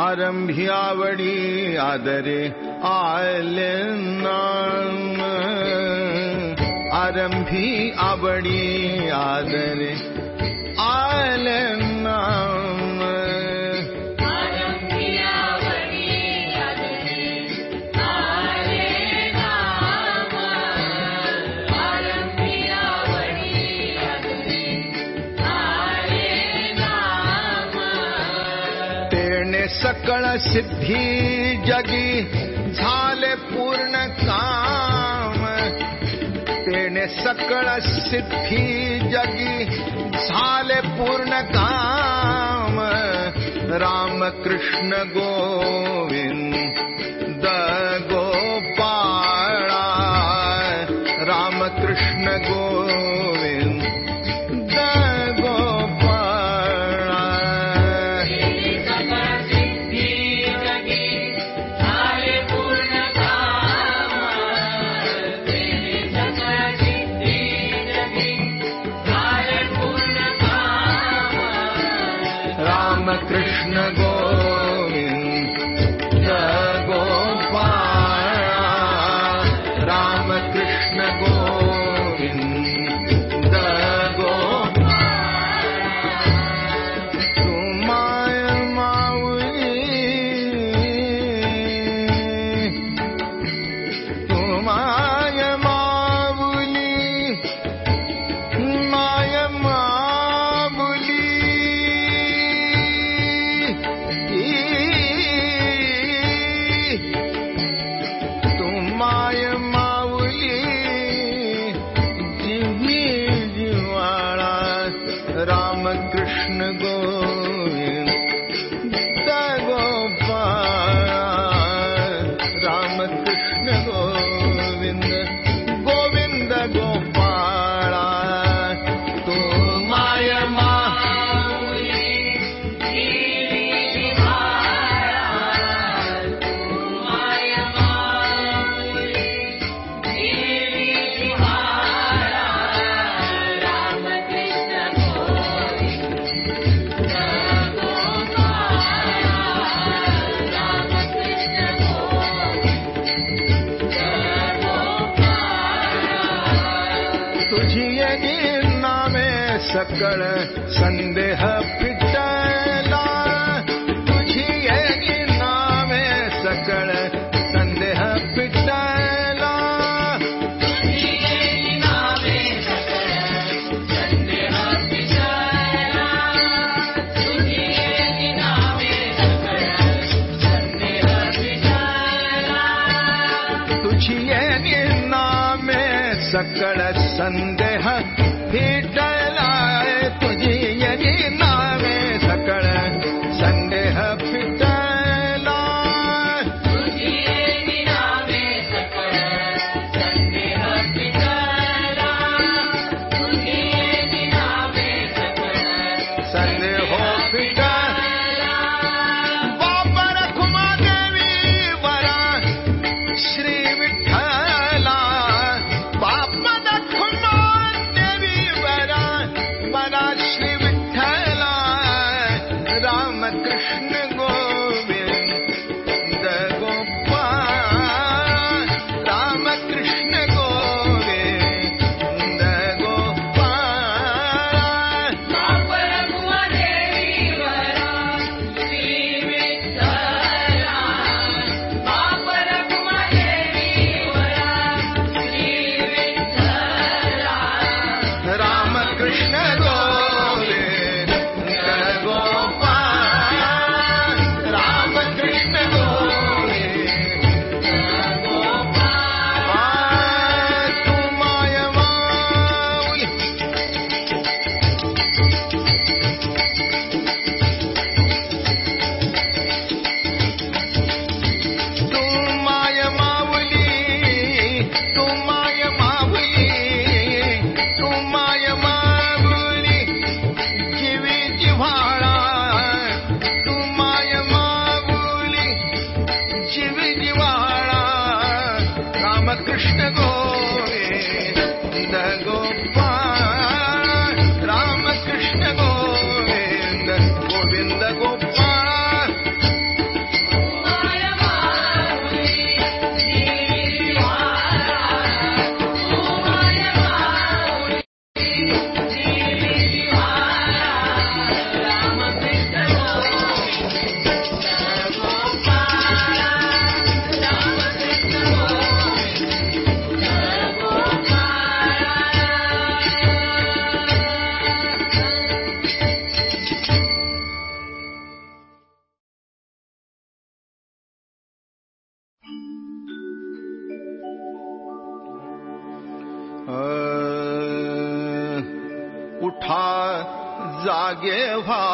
आरम्भ्यावडी आदरे आले आरम्भी आवडी आदरे सकळ सिद्धी जगी झाले पूर्ण काम। तेने सकळ सिद्धी जगी झाले पूर्ण काम। राम कृष्ण गोविंद गोपाळा राम कृष्ण कृष्ण गोविंद रामकृष्ण गोविंद सकळ संदेह फिटला तुझी यगी नामे सकळ संदेह फिटला तुझी यगी नामे सकळ संदेह tango. Krishna Govinda. जागे व्हा